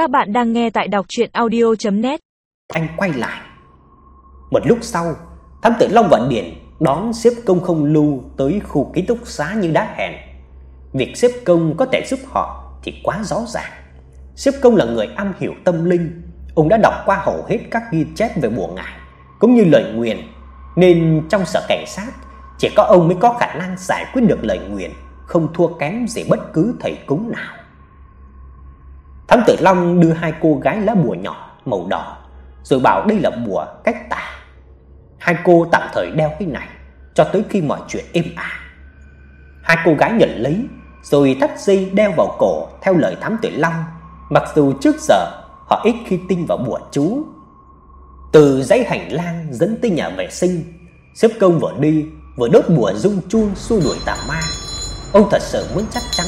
Các bạn đang nghe tại đọc audio net Anh quay lại. Một lúc sau, thám tử Long Vận Điển đón xếp công không lưu tới khu ký túc xá như đã hẹn. Việc xếp công có thể giúp họ thì quá rõ ràng. Xếp công là người am hiểu tâm linh, ông đã đọc qua hầu hết các ghi chép về bùa ngải cũng như lời nguyền, nên trong sở cảnh sát chỉ có ông mới có khả năng giải quyết được lời nguyền, không thua kém gì bất cứ thầy cúng nào. Thám tử Long đưa hai cô gái lá bùa nhỏ màu đỏ, rồi bảo đây là bùa cách tà. Hai cô tạm thời đeo cái này cho tới khi mọi chuyện êm ả. Hai cô gái nhận lấy, rồi thắt dây đeo vào cổ theo lời thám tử Long, mặc dù trước giờ họ ít khi tin vào bùa chú. Từ dãy hành lang dẫn tới nhà vệ sinh, xếp công vừa đi vừa đốt bùa rung chuông xua đuổi tà ma. Ông thật sự muốn chắc chắn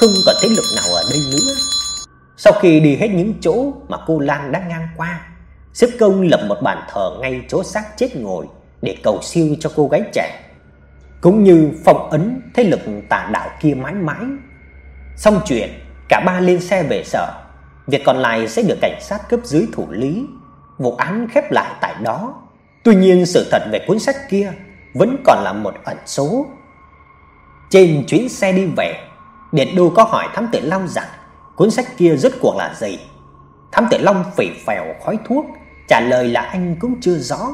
không còn thế lực nào ở đây nữa. Sau khi đi hết những chỗ mà cô Lan đã ngang qua, xếp công lập một bàn thờ ngay chỗ xác chết ngồi để cầu siêu cho cô gái trẻ, cũng như phong ấn thế lực tà đạo kia mãi mãi. Xong chuyện, cả ba lên xe về sở, việc còn lại sẽ được cảnh sát cấp dưới thủ lý. Vụ án khép lại tại đó. Tuy nhiên sự thật về cuốn sách kia vẫn còn là một ẩn số. Trên chuyến xe đi về, Điện Đô có hỏi thám tử Long rằng cuốn sách kia rốt cuộc là gì. Thám tử Long phì phèo khói thuốc, trả lời là anh cũng chưa rõ,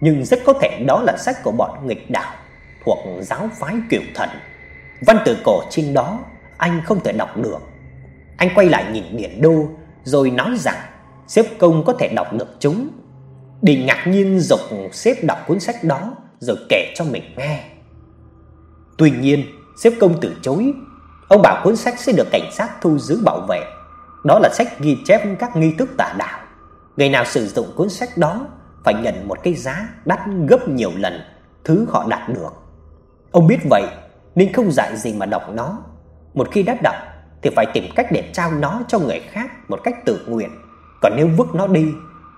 nhưng rất có thể đó là sách của bọn nghịch đạo thuộc giáo phái Cửu Thần. Văn tự cổ trên đó anh không thể đọc được. Anh quay lại nhìn Điền Đô rồi nói rằng xếp công có thể đọc được chúng. Đình ngạc nhiên dục xếp đọc cuốn sách đó rồi kể cho mình nghe. Tuy nhiên, xếp công từ chối. Ông bảo cuốn sách sẽ được cảnh sát thu giữ bảo vệ. Đó là sách ghi chép các nghi thức tà đạo. Người nào sử dụng cuốn sách đó phải nhận một cái giá đắt gấp nhiều lần thứ họ đạt được. Ông biết vậy nên không dạy gì mà đọc nó. Một khi đã đọc thì phải tìm cách để trao nó cho người khác một cách tự nguyện, còn nếu vứt nó đi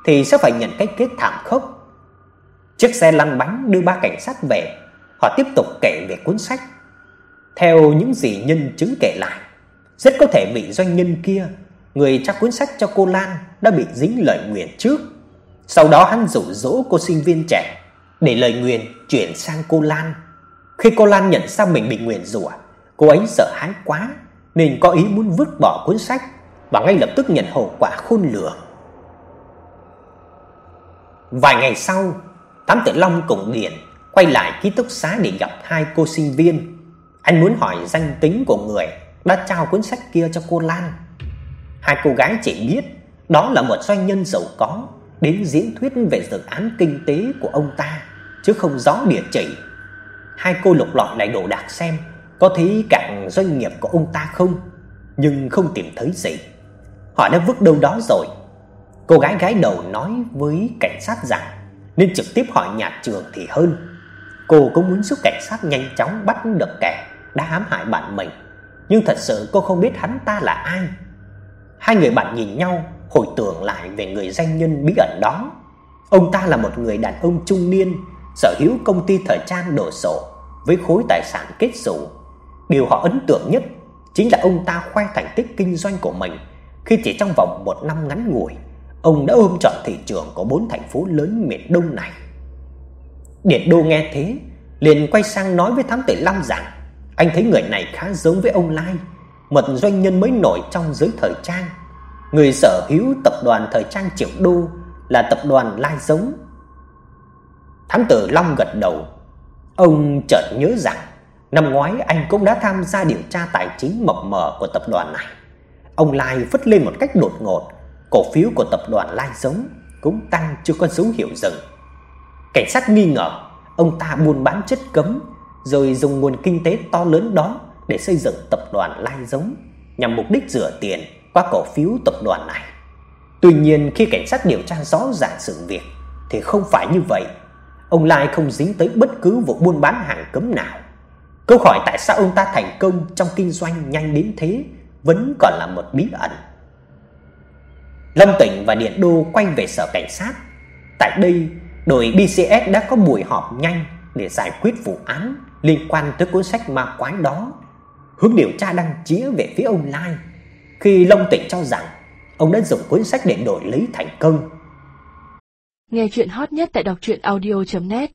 thì sẽ phải nhận cái kết thảm khốc. Chiếc xe lăn bánh đưa ba cảnh sát về, họ tiếp tục kể về cuốn sách. Theo những gì nhân chứng kể lại, rất có thể vị doanh nhân kia, người trao cuốn sách cho cô Lan đã bị dính lời nguyền trước. Sau đó hắn dụ dỗ cô sinh viên trẻ để lời nguyền chuyển sang cô Lan. Khi cô Lan nhận ra mình bị nguyền rủa, cô ấy sợ hãi quá nên có ý muốn vứt bỏ cuốn sách và ngay lập tức nhận hậu quả khôn lường. Vài ngày sau, Tám Tử Long cùng Điền quay lại ký túc xá để gặp hai cô sinh viên. Anh muốn hỏi danh tính của người đã trao cuốn sách kia cho cô Lan. Hai cô gái chỉ biết đó là một doanh nhân giàu có đến diễn thuyết về dự án kinh tế của ông ta, chứ không rõ địa chỉ. Hai cô lục lọi lại đồ đạc xem có thấy cạnh doanh nghiệp của ông ta không, nhưng không tìm thấy gì. Họ đã vứt đâu đó rồi. Cô gái gái đầu nói với cảnh sát rằng nên trực tiếp hỏi nhà trường thì hơn. Cô cũng muốn giúp cảnh sát nhanh chóng bắt được kẻ đã hãm hại bạn mình, nhưng thật sự cô không biết hắn ta là ai. Hai người bạn nhìn nhau, hồi tưởng lại về người danh nhân bí ẩn đó. Ông ta là một người đàn ông trung niên, sở hữu công ty thời trang đồ sộ với khối tài sản kết sổ Điều họ ấn tượng nhất chính là ông ta khoe thành tích kinh doanh của mình khi chỉ trong vòng một năm ngắn ngủi, ông đã ôm trọn thị trường của bốn thành phố lớn miền Đông này. Điền Đô nghe thế, liền quay sang nói với thám tử Long rằng anh thấy người này khá giống với ông Lai, một doanh nhân mới nổi trong giới thời trang. Người sở hữu tập đoàn thời trang Triệu Đô là tập đoàn Lai giống. Thám tử Long gật đầu. Ông chợt nhớ rằng năm ngoái anh cũng đã tham gia điều tra tài chính mập mờ của tập đoàn này. Ông Lai phất lên một cách đột ngột, cổ phiếu của tập đoàn Lai giống cũng tăng chưa có dấu hiệu dừng. Cảnh sát nghi ngờ ông ta buôn bán chất cấm rồi dùng nguồn kinh tế to lớn đó để xây dựng tập đoàn Lai giống nhằm mục đích rửa tiền qua cổ phiếu tập đoàn này. Tuy nhiên khi cảnh sát điều tra rõ ràng sự việc thì không phải như vậy. Ông Lai không dính tới bất cứ vụ buôn bán hàng cấm nào. Câu hỏi tại sao ông ta thành công trong kinh doanh nhanh đến thế vẫn còn là một bí ẩn. Lâm Tỉnh và Điện Đô quay về sở cảnh sát. Tại đây, đội BCS đã có buổi họp nhanh để giải quyết vụ án liên quan tới cuốn sách ma quái đó. Hướng điều tra đang chĩa về phía ông Lai. Khi Long Tỉnh cho rằng ông đã dùng cuốn sách để đổi lấy thành công. Nghe chuyện hot nhất tại đọc truyện audio net